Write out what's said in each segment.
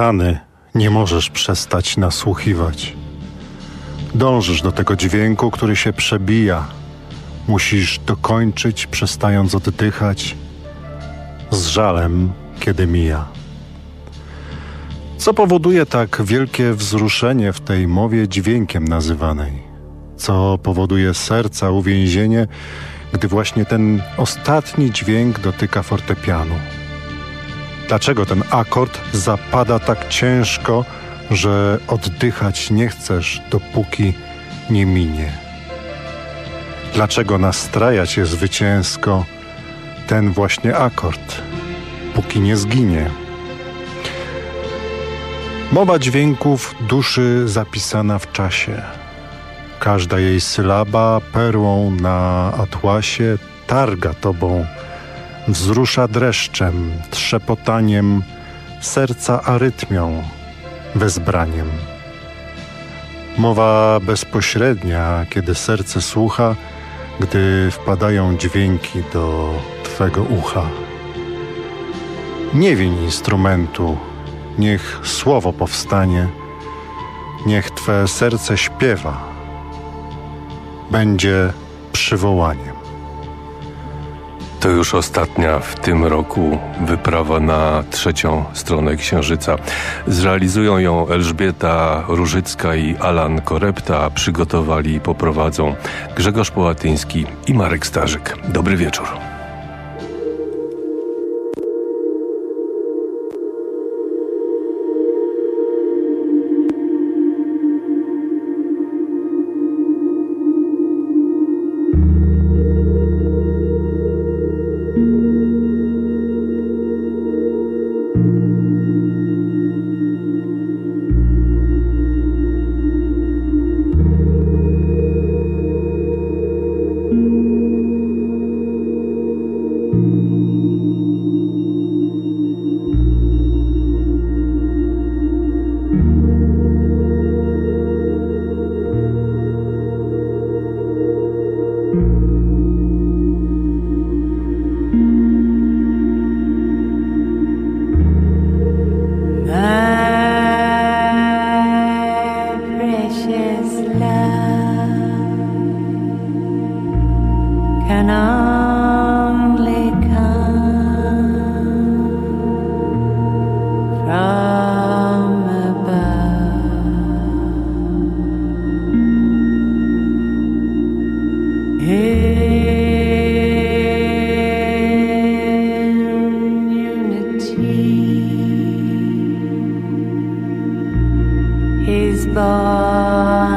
Opętany nie możesz przestać nasłuchiwać. Dążysz do tego dźwięku, który się przebija. Musisz dokończyć, przestając oddychać, z żalem, kiedy mija. Co powoduje tak wielkie wzruszenie w tej mowie dźwiękiem nazywanej? Co powoduje serca uwięzienie, gdy właśnie ten ostatni dźwięk dotyka fortepianu? Dlaczego ten akord zapada tak ciężko, że oddychać nie chcesz, dopóki nie minie? Dlaczego nastraja cię zwycięsko ten właśnie akord, póki nie zginie? Mowa dźwięków duszy zapisana w czasie. Każda jej sylaba perłą na atłasie targa tobą wzrusza dreszczem, trzepotaniem, serca arytmią, wezbraniem. Mowa bezpośrednia, kiedy serce słucha, gdy wpadają dźwięki do Twego ucha. Nie wiń instrumentu, niech słowo powstanie, niech Twe serce śpiewa, będzie przywołaniem. To już ostatnia w tym roku wyprawa na trzecią stronę Księżyca. Zrealizują ją Elżbieta Różycka i Alan Korepta. Przygotowali i poprowadzą Grzegorz Połatyński i Marek Starzyk. Dobry wieczór. Bye.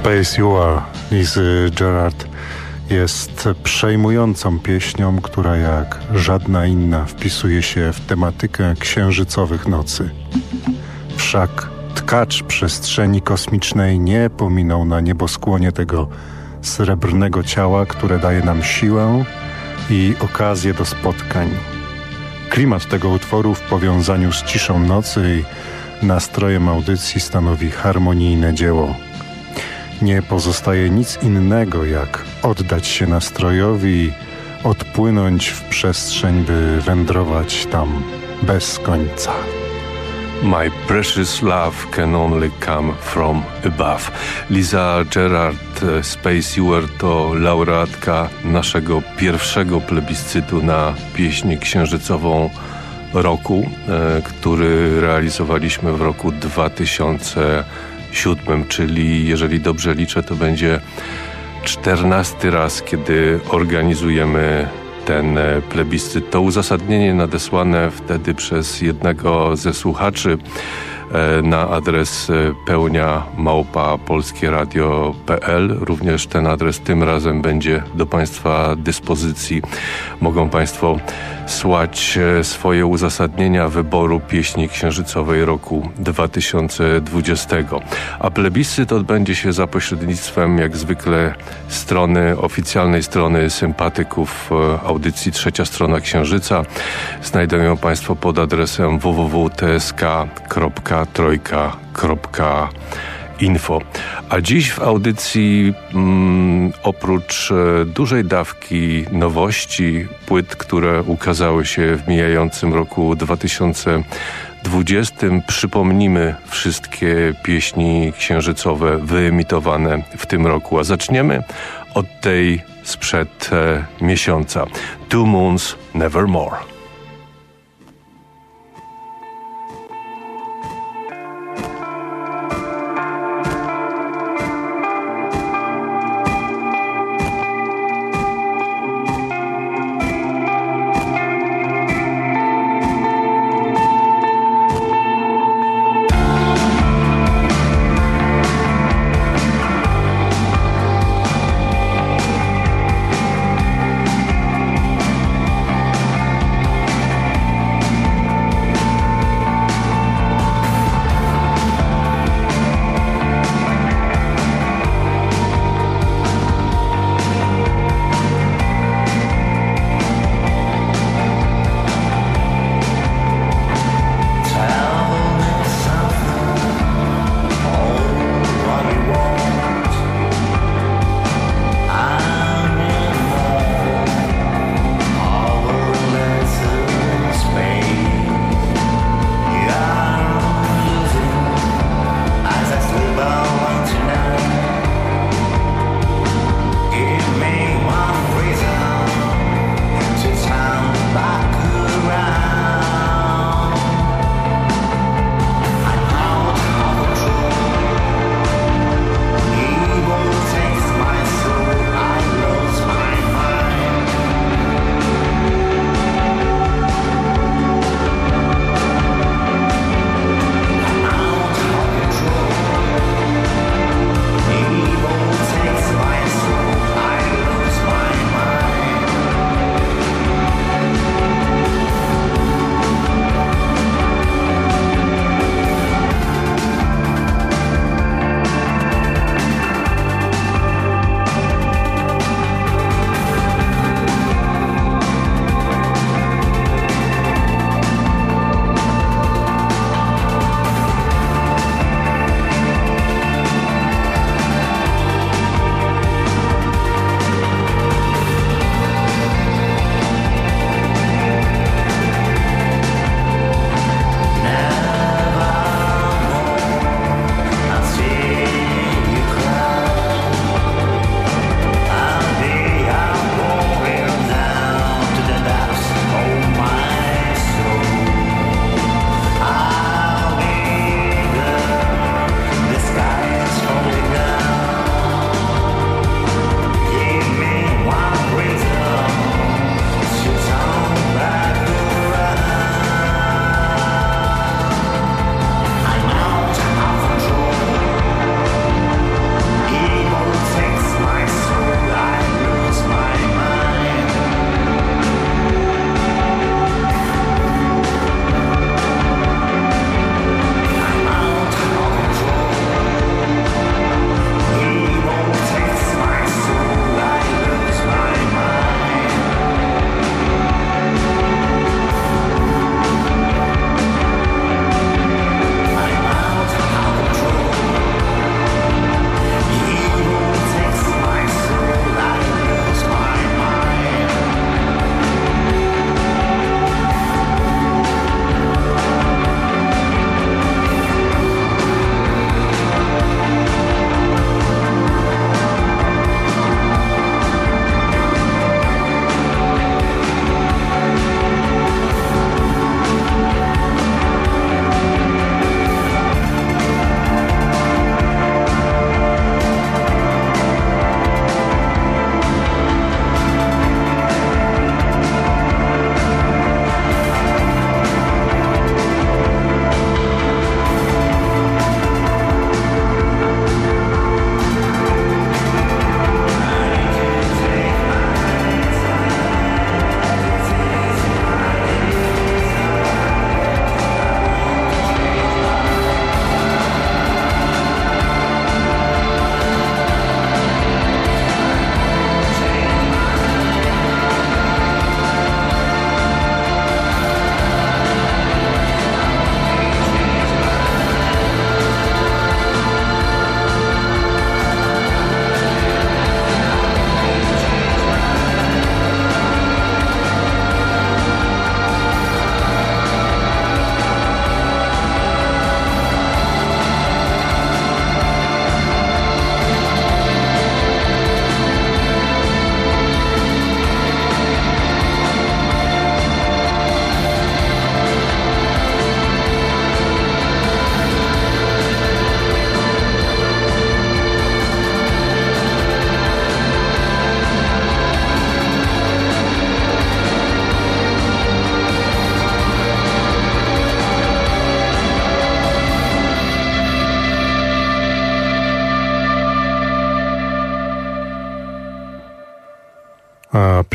Space You Are Lizy Gerard jest przejmującą pieśnią, która jak żadna inna wpisuje się w tematykę księżycowych nocy. Wszak tkacz przestrzeni kosmicznej nie pominął na nieboskłonie tego srebrnego ciała, które daje nam siłę i okazję do spotkań. Klimat tego utworu w powiązaniu z ciszą nocy i nastrojem audycji stanowi harmonijne dzieło nie pozostaje nic innego, jak oddać się nastrojowi odpłynąć w przestrzeń, by wędrować tam bez końca. My precious love can only come from above. Liza Gerard, e, Space Ewer to laureatka naszego pierwszego plebiscytu na pieśń księżycową roku, e, który realizowaliśmy w roku 2000 siódmym, czyli jeżeli dobrze liczę, to będzie czternasty raz, kiedy organizujemy ten e, plebiscyt. To uzasadnienie nadesłane wtedy przez jednego ze słuchaczy e, na adres e, pełnia małpa polskieradio.pl. Również ten adres tym razem będzie do Państwa dyspozycji. Mogą Państwo słać e, swoje uzasadnienia wyboru pieśni księżycowej roku 2020. A plebiscyt odbędzie się za pośrednictwem, jak zwykle, strony, oficjalnej strony sympatyków e, audycji Trzecia Strona Księżyca. Znajdą ją Państwo pod adresem www.tsk.trojka.pl info. A dziś w audycji mm, oprócz e, dużej dawki nowości, płyt, które ukazały się w mijającym roku 2020, przypomnimy wszystkie pieśni księżycowe wyemitowane w tym roku. A zaczniemy od tej sprzed e, miesiąca. Two Moons Nevermore.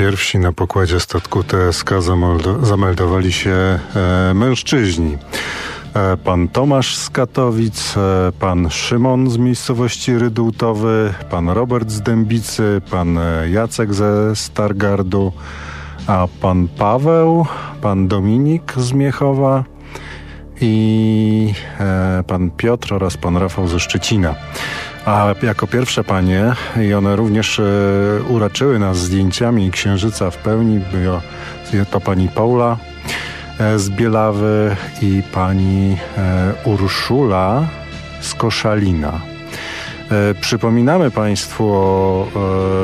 Pierwsi na pokładzie statku TSK zameldowali się e, mężczyźni. E, pan Tomasz z Katowic, e, pan Szymon z miejscowości Rydultowy, pan Robert z Dębicy, pan Jacek ze Stargardu, a pan Paweł, pan Dominik z Miechowa i pan Piotr oraz pan Rafał ze Szczecina. A jako pierwsze panie, i one również e, uraczyły nas zdjęciami księżyca w pełni, było to pani Paula e, z Bielawy i pani e, Urszula z Koszalina. E, przypominamy Państwu o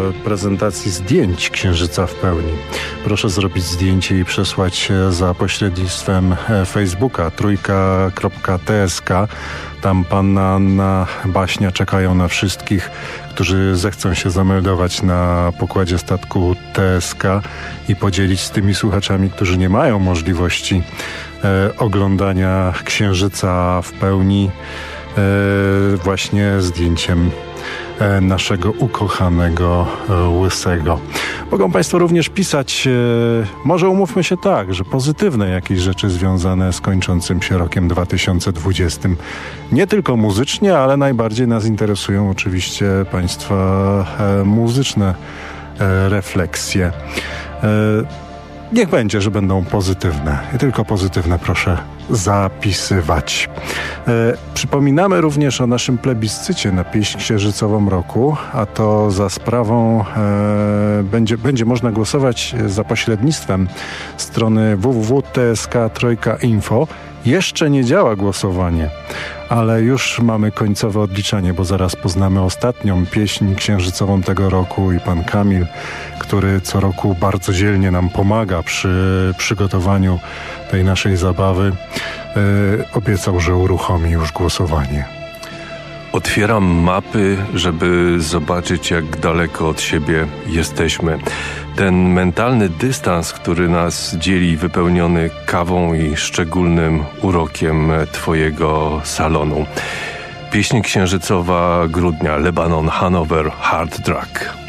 e, prezentacji zdjęć Księżyca w pełni. Proszę zrobić zdjęcie i przesłać za pośrednictwem e, Facebooka trójka.tsk. Tam panna Anna Baśnia czekają na wszystkich, którzy zechcą się zameldować na pokładzie statku TSK i podzielić z tymi słuchaczami, którzy nie mają możliwości oglądania Księżyca w pełni E, właśnie zdjęciem e, naszego ukochanego e, łysego. Mogą Państwo również pisać, może umówmy się tak, że pozytywne jakieś rzeczy związane z kończącym się rokiem 2020. Nie tylko muzycznie, ale najbardziej nas interesują oczywiście Państwa muzyczne refleksje. Niech będzie, że będą pozytywne. I tylko pozytywne proszę zapisywać. E, przypominamy również o naszym plebiscycie na pieśń księżycową roku, a to za sprawą e, będzie, będzie można głosować za pośrednictwem strony www.tsk3.info. Jeszcze nie działa głosowanie, ale już mamy końcowe odliczanie, bo zaraz poznamy ostatnią pieśń księżycową tego roku i pan Kamil, który co roku bardzo dzielnie nam pomaga przy przygotowaniu tej naszej zabawy, e, obiecał, że uruchomi już głosowanie. Otwieram mapy, żeby zobaczyć, jak daleko od siebie jesteśmy. Ten mentalny dystans, który nas dzieli, wypełniony kawą i szczególnym urokiem Twojego salonu. Pieśń księżycowa grudnia, Lebanon, Hanover, Hard Drug.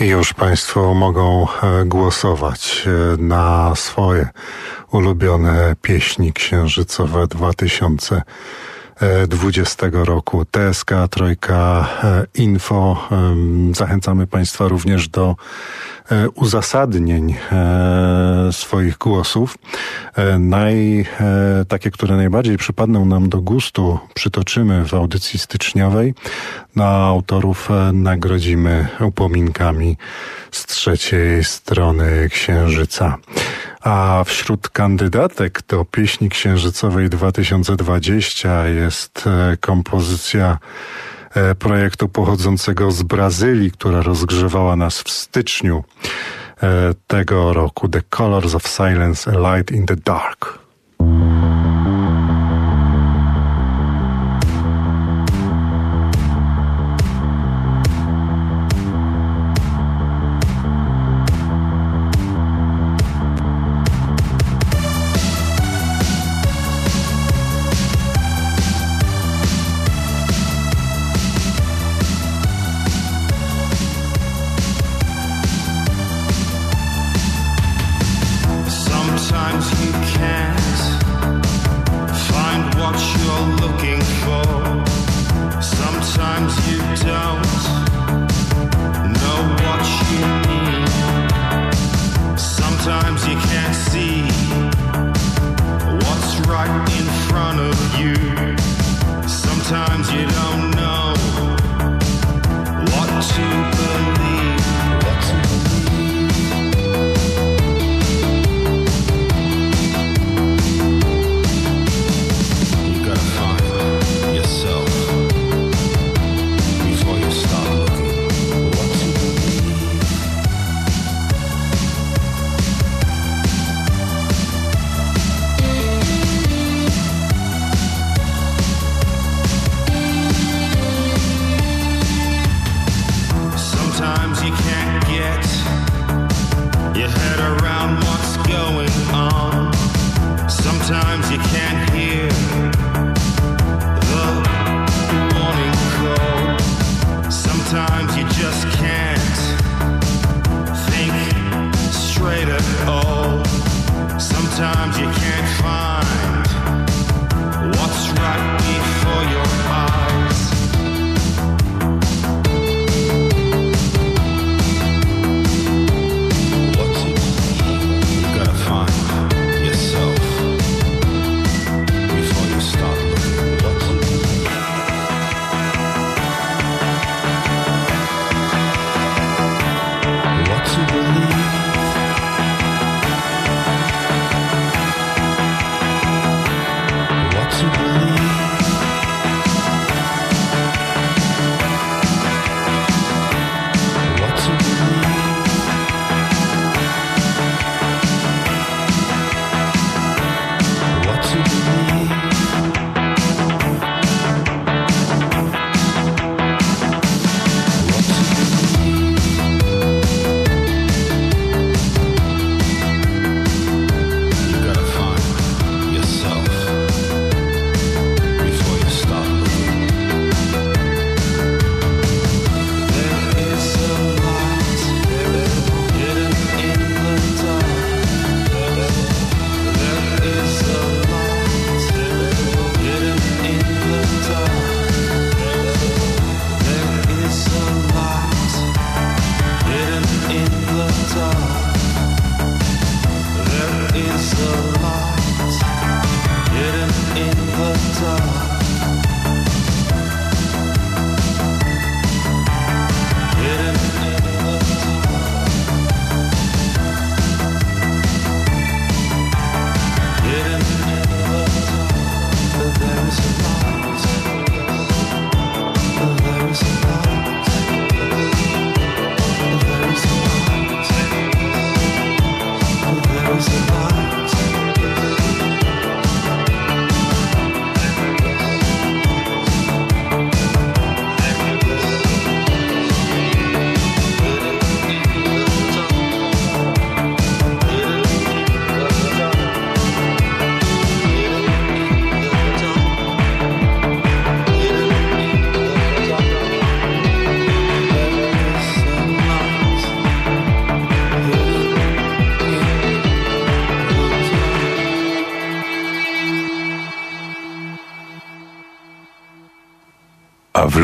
Już Państwo mogą e, głosować e, na swoje ulubione pieśni księżycowe 2020 roku. TSK Trojka e, Info. Zachęcamy Państwa również do uzasadnień swoich głosów. Naj, takie, które najbardziej przypadną nam do gustu, przytoczymy w audycji styczniowej. Na autorów nagrodzimy upominkami z trzeciej strony Księżyca. A wśród kandydatek do pieśni księżycowej 2020 jest kompozycja projektu pochodzącego z Brazylii, która rozgrzewała nas w styczniu tego roku. The Colors of Silence, a Light in the Dark.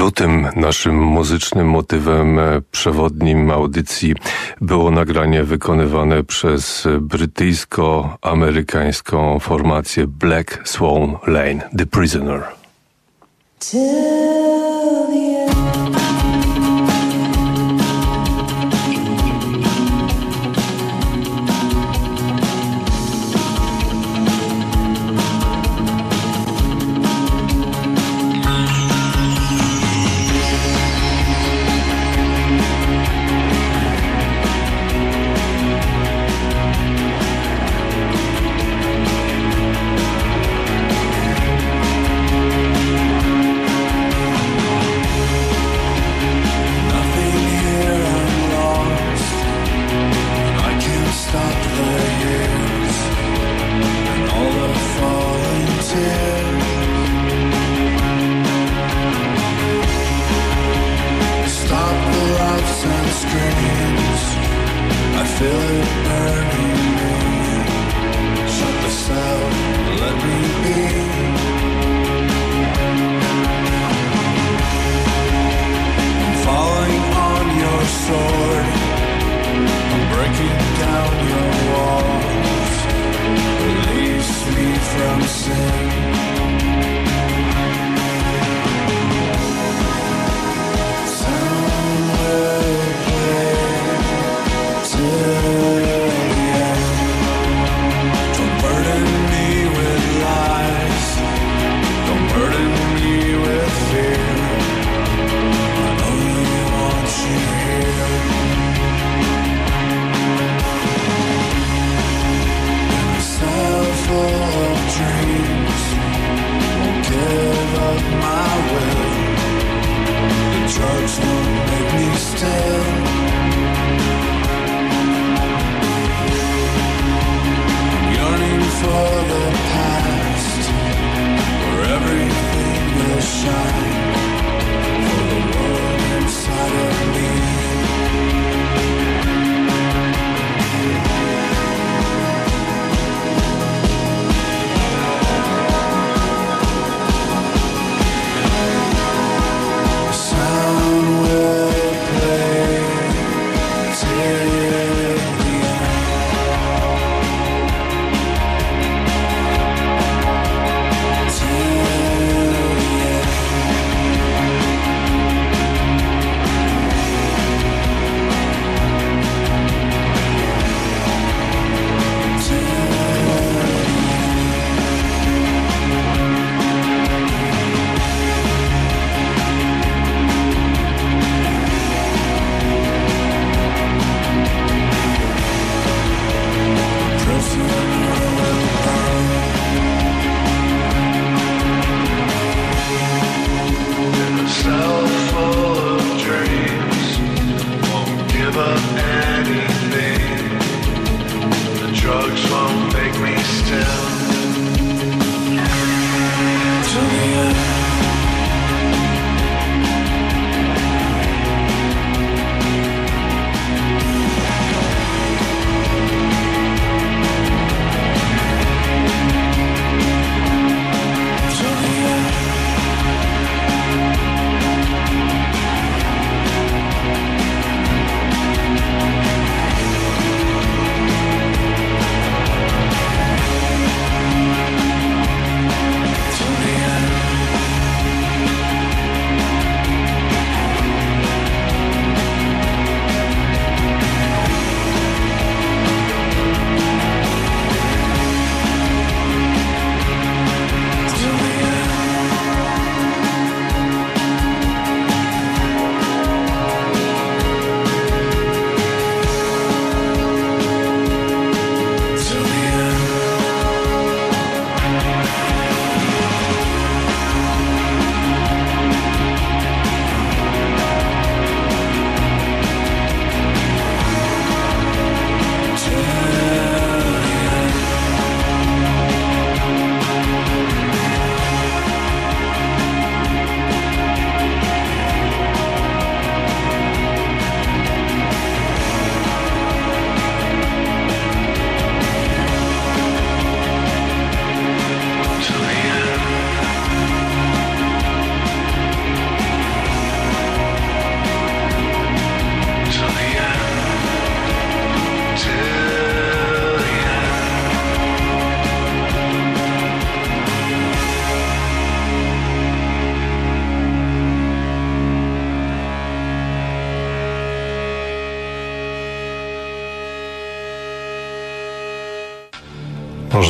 Lutym naszym muzycznym motywem e, przewodnim audycji było nagranie wykonywane przez brytyjsko-amerykańską formację Black Swan Lane, The Prisoner.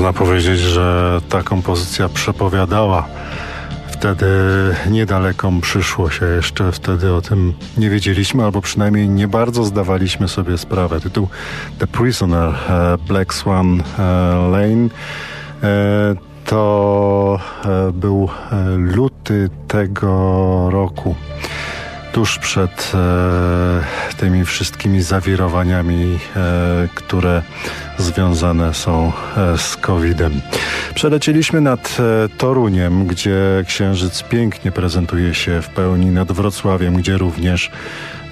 Można powiedzieć, że ta kompozycja przepowiadała wtedy niedaleką przyszłość, a jeszcze wtedy o tym nie wiedzieliśmy, albo przynajmniej nie bardzo zdawaliśmy sobie sprawę. Tytuł The Prisoner, e, Black Swan e, Lane e, to był luty tego roku tuż przed e, tymi wszystkimi zawirowaniami, e, które związane są e, z COVID-em. Przelecieliśmy nad e, Toruniem, gdzie księżyc pięknie prezentuje się w pełni, nad Wrocławiem, gdzie również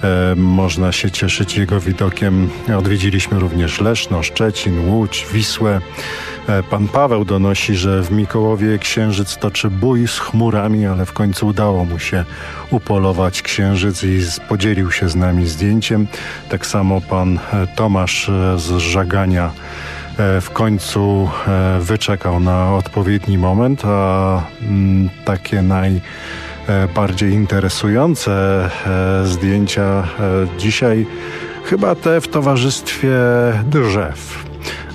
e, można się cieszyć jego widokiem. Odwiedziliśmy również Leszno, Szczecin, Łódź, Wisłę. E, pan Paweł donosi, że w Mikołowie księżyc toczy bój z chmurami, ale w końcu udało mu się upolować księżyc i podzielił się z nami zdjęciem. Tak samo pan e, Tomasz e, z Żagania w końcu wyczekał na odpowiedni moment, a mm, takie najbardziej interesujące zdjęcia dzisiaj chyba te w towarzystwie drzew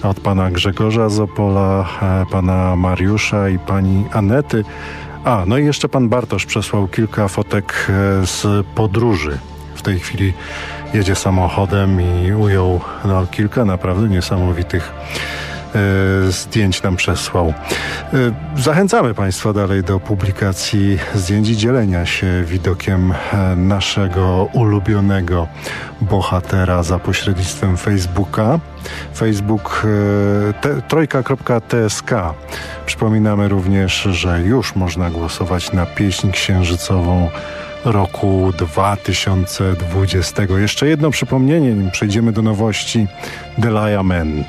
od pana Grzegorza z Opola, e, pana Mariusza i pani Anety. A, no i jeszcze pan Bartosz przesłał kilka fotek e, z podróży. W tej chwili jedzie samochodem i ujął no, kilka naprawdę niesamowitych E, zdjęć nam przesłał. E, zachęcamy Państwa dalej do publikacji zdjęć i dzielenia się widokiem e, naszego ulubionego bohatera za pośrednictwem Facebooka. Facebook te, trojka.tsk. Przypominamy również, że już można głosować na pieśń księżycową roku 2020. Jeszcze jedno przypomnienie, nim przejdziemy do nowości Delia Men.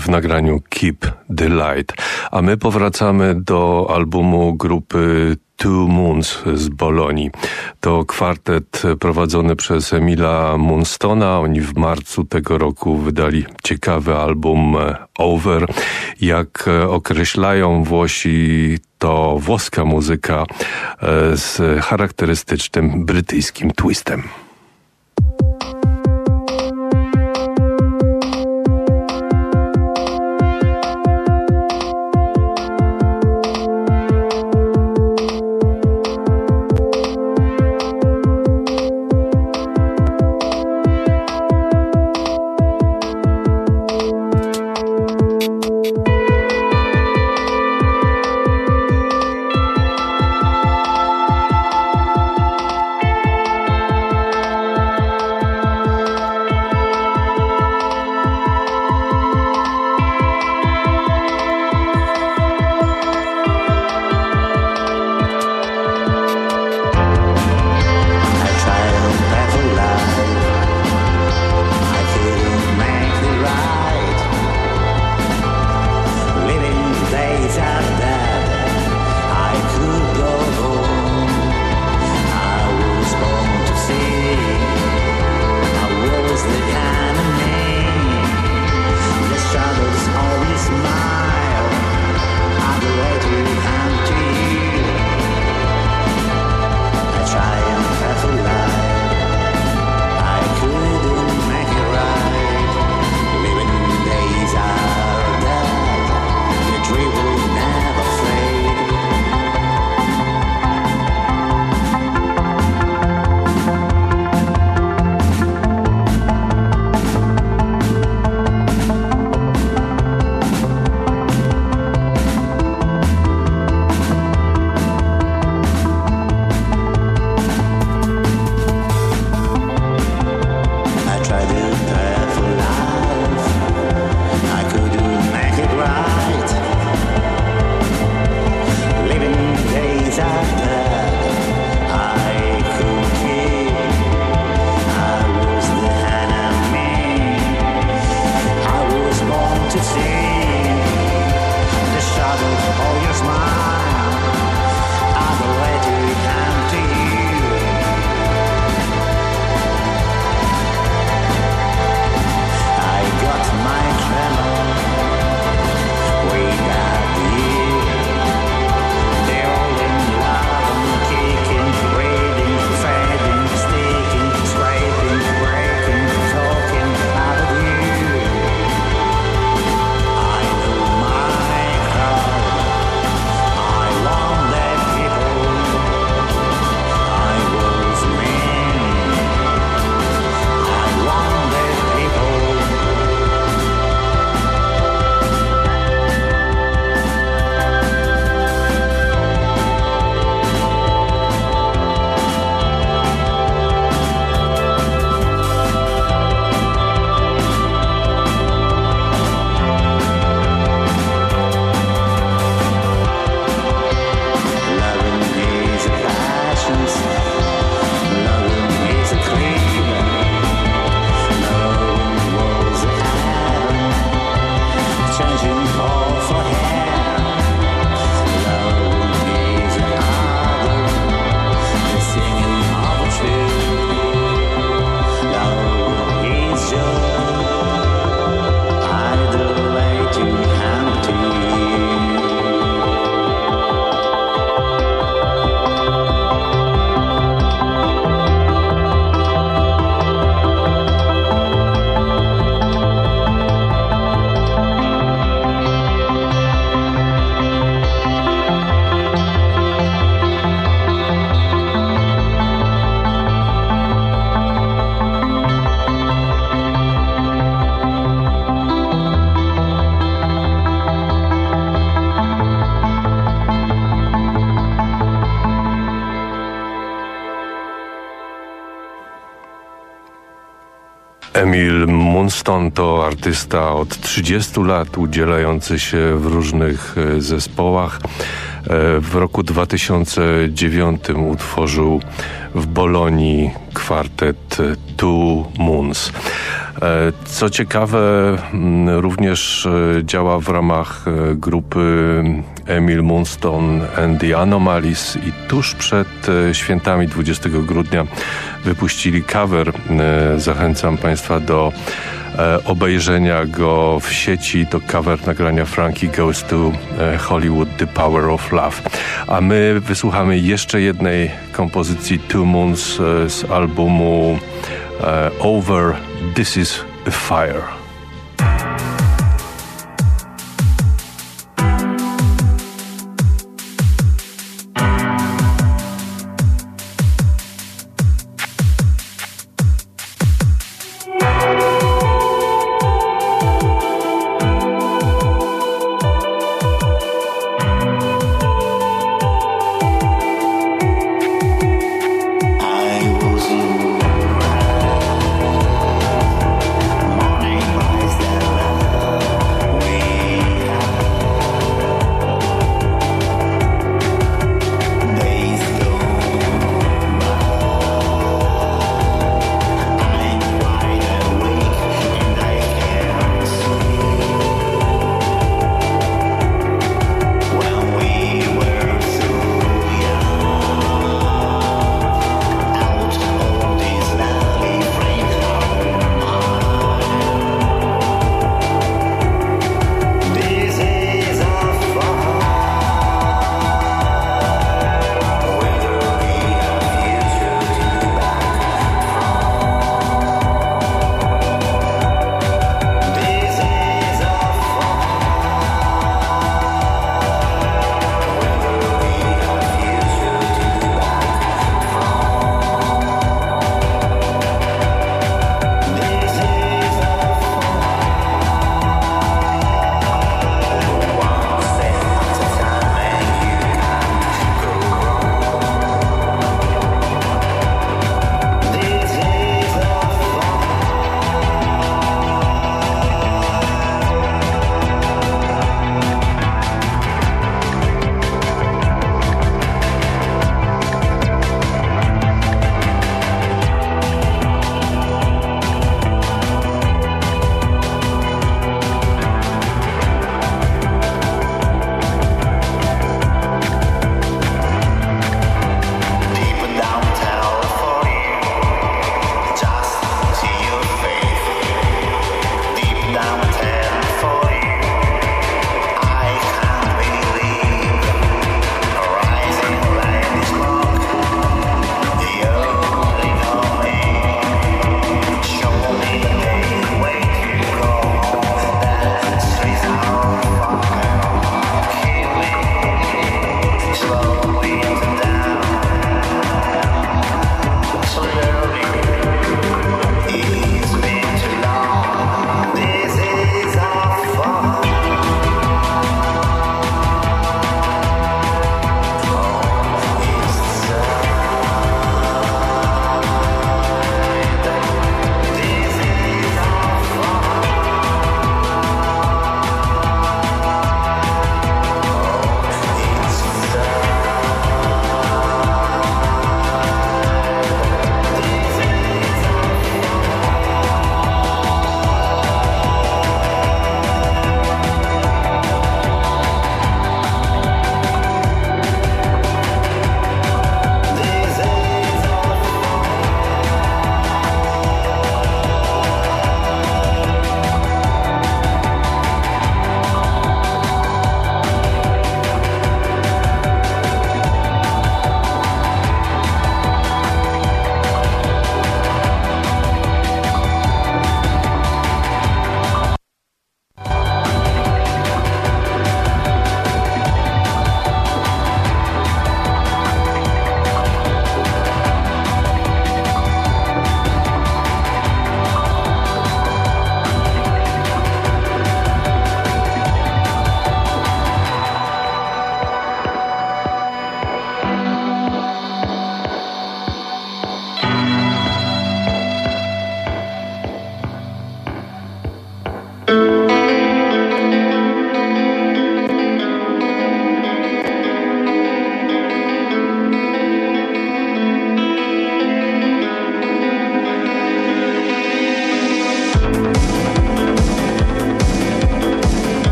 W nagraniu Keep the Light. A my powracamy do albumu grupy Two Moons z Bolonii. To kwartet prowadzony przez Emila Munstona. Oni w marcu tego roku wydali ciekawy album Over. Jak określają Włosi, to włoska muzyka e, z charakterystycznym brytyjskim twistem. Emil Munston to artysta od 30 lat udzielający się w różnych e, zespołach. E, w roku 2009 utworzył w Bolonii kwartet Two Moons. E, co ciekawe, również działa w ramach grupy Emil Moonstone and the Anomalies i tuż przed świętami 20 grudnia wypuścili cover. Zachęcam Państwa do E, obejrzenia go w sieci to cover nagrania Frankie Goes to e, Hollywood The Power of Love. A my wysłuchamy jeszcze jednej kompozycji Two Moons e, z albumu Over This Is a Fire.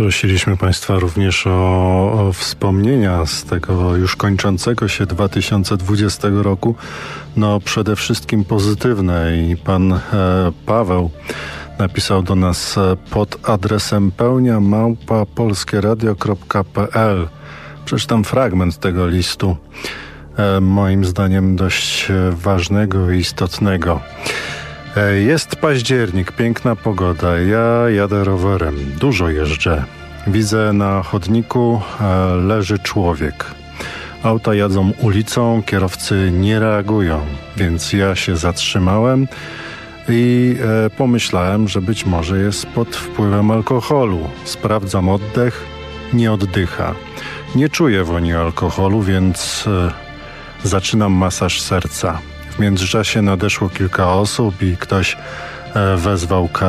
Prosiliśmy Państwa również o, o, wspomnienia z tego już kończącego się 2020 roku. No przede wszystkim pozytywne i pan e, Paweł napisał do nas e, pod adresem pełnia małpa polskieradio.pl. Przeczytam fragment tego listu, e, moim zdaniem dość e, ważnego i istotnego. Jest październik, piękna pogoda. Ja jadę rowerem, dużo jeżdżę. Widzę na chodniku e, leży człowiek. Auta jadzą ulicą, kierowcy nie reagują, więc ja się zatrzymałem i e, pomyślałem, że być może jest pod wpływem alkoholu. Sprawdzam oddech, nie oddycha. Nie czuję woni alkoholu, więc e, zaczynam masaż serca. W międzyczasie nadeszło kilka osób i ktoś e, wezwał karetkę.